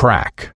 crack.